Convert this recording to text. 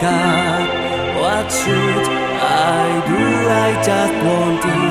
God, what should I do. I just want to.